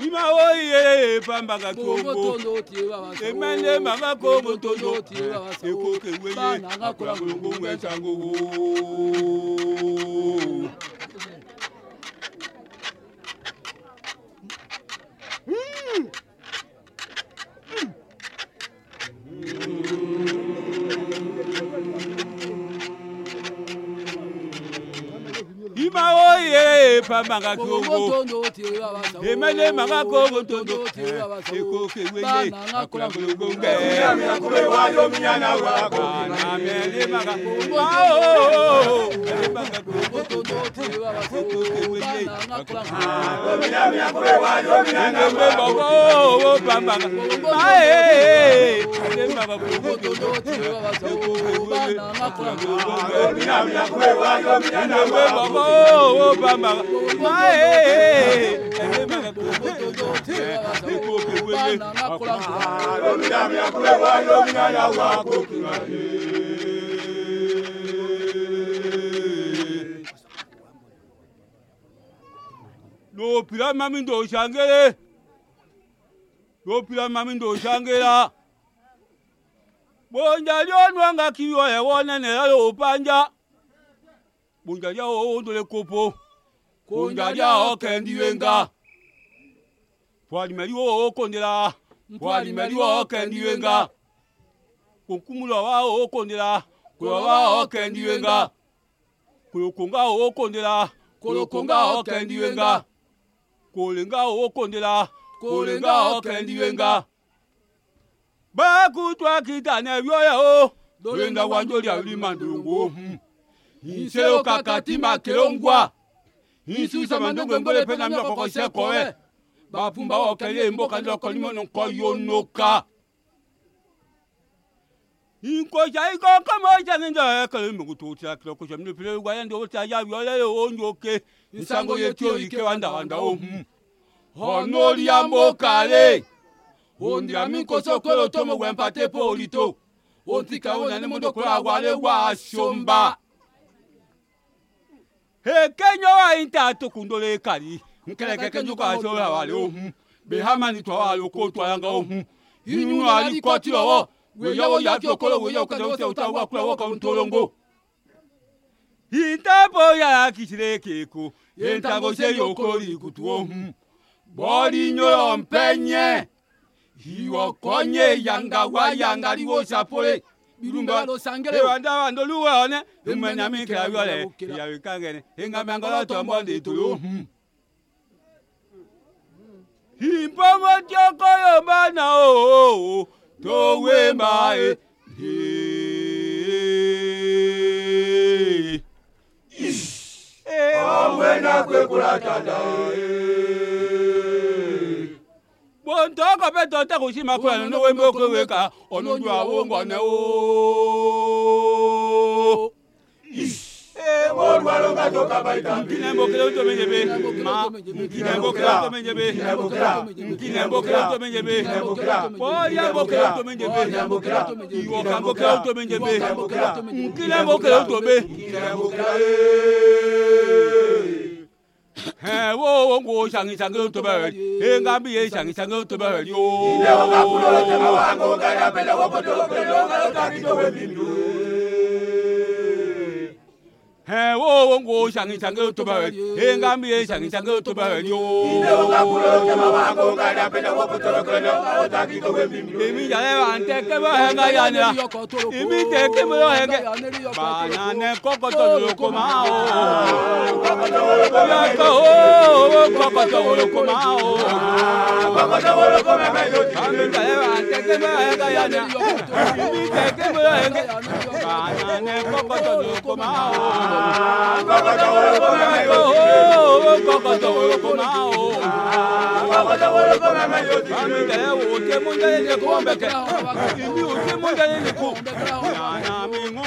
bima o ye bamba ka kongo emele mama kongo tondo ekoke weye akolongo ngwe sango. fama ka kogo emalema ka kogo tondo ekokewe lopira mami ndo shangere lopira mami ndo shangera bonja lionwanga kiyo ewo nene yayo opanja bonja liao ondole kopo konja liao kendiwenga pwalimeliwo okondela pwalimeliwo kendiwenga kokumulawa okondela kulawa okendiwenga kolokonga okondela kolokonga okendiwenga kolenga okondela kolenga okendiwenga bekutwa kitane vyoya o lwenda wanjo lya lima ndungu inseo kakatima kelongwa insuisa mandongo engole mpe na miloko kosekoe bapumba okeli emboka ndiloko limono nkoyonoka inkoja ikokomojanenda ekele mikutuutila kiloko sha mlipile lugwaya ndi ota yavyolele onjoke nsango yetyo ike wandawanda ohu ono lyambokale hondira mi koso kolo tomo wɛnpate po olito onti kawo nani mundo kura wale wa somba. heke nyowa yi ta tokundole kari nkɛlɛkɛkɛ nyo ka so la wale ohun behamani tɔ alo ko tɔ yanga ohun inu ali kɔti ɔwɔ weyɔwɔ yafi okolo weyɔ kɛtɛ o tɛ o ta wa kura wɔ kɔn tolongo. ìtẹ́bọ̀ yàrá kìsìlẹ̀ kéko yéntàgọ́sẹ̀ yòókò rí kutu ohun bọ́ọ̀lì nyọ̀ọ́ mpẹ́ nyẹ́ hiwokonye yanga wa yanga liwo sapole birunga losangele wanda wando luwa one umenya mi kira yole ya wikangene inga mangolo tombo nditulu himpomo tioko yo bana o towe mae Owe na kwekulakada ee ntɔkɔ bɛ tɔ tɛ ko si ma kura nínú wo mi o kewe ka ɔnu ju awo ŋgɔnɛ o. Mọ̀lúwàlú ka tó kaba ìtàn bí. Nkìlẹ̀ mbókèrè ó tóbi nyebe. Ma nkìlẹ̀ mbókèrè ó tóbi nyebe. Nkìlẹ̀ mbókèrè ó tóbi nyebe. Bọ́ọ̀yà mbókèrè ó tóbi nyebe. Ìwọ̀ka mbókèrè ó tóbi nyebe. Nkìlẹ̀ mbókèrè ó tóbi. Nkìlẹ̀ mbókèrè ó tóbi. ngo sangi tó hẹn wo wo wo sangi sangi tó bá wẹ̀ ee n ka mi ye sangi sangi tó bá wẹ̀ ni o. ìdíwọ́ ka kulo jama wa ko ka da bẹ́ẹ̀ wọ́pọ̀ tọrọ kẹlẹ́ lọ aw ta k'i to bẹ mi. la èmi tẹ kébé hẹn kẹ. bana nẹ kọkọtọ woloko ma o. kọkọtọ woloko ma o. kọkọtọ woloko ma o. kọkọtọ woloko ma bẹ yóò di. èmi yàrá wa n tẹ la èmi tẹ kébé hẹn kẹ. bana nẹ kọkọtọ woloko ma o kọkọjọ woroko mẹmẹ yóò ti lé lu. kọkọjọ woroko ma o. kọkọjọ woroko mẹmẹ yóò ti lé lu. mami tẹ o tẹ mun jẹ ye de ko n bẹ kẹ. mi o tẹ mun jẹ ye de ko.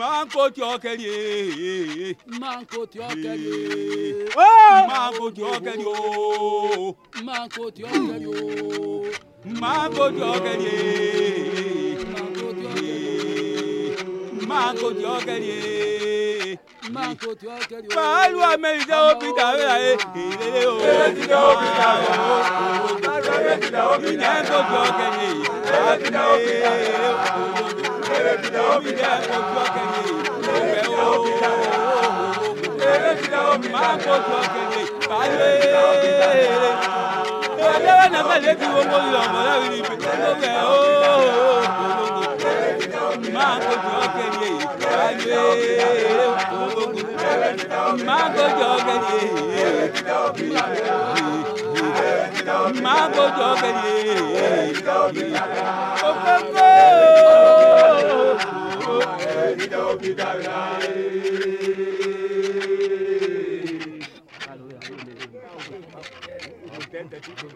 Mango ti ọkẹri ee. manko ti ọkẹri ee. Eh! manko ti ọkẹri oo. manko ti ọkẹri oo. manko ti ọkẹri ee. manko ti ọkẹri ee. manko ti ọkẹri ee. pàálù amẹ́rin tẹ́ ó bìtà wẹ́rà ẹ̀ èrè o. èrè ti tẹ́ ó bìtà wẹ́rà o. èrè ti tẹ́ ó bìtà wẹ́rà o. manko ti ọkẹri ee. èrè ti tẹ́ ó bìtà wẹ́rà o ere bida obi da kojú ọ̀kẹ́lẹ̀ òwe ooo ere bida obi da kojú ọ̀kẹ́lẹ̀ balẹ̀ ere balẹ̀ wà nàfà lẹ́bi owó lọ́mọ láwí ni ibi òwe ooo máa kojú ọ̀kẹ́lẹ̀ balẹ̀ ere máa kojú ọ̀kẹ́lẹ̀ máa kojú ọ̀kẹ́lẹ̀. Gagai.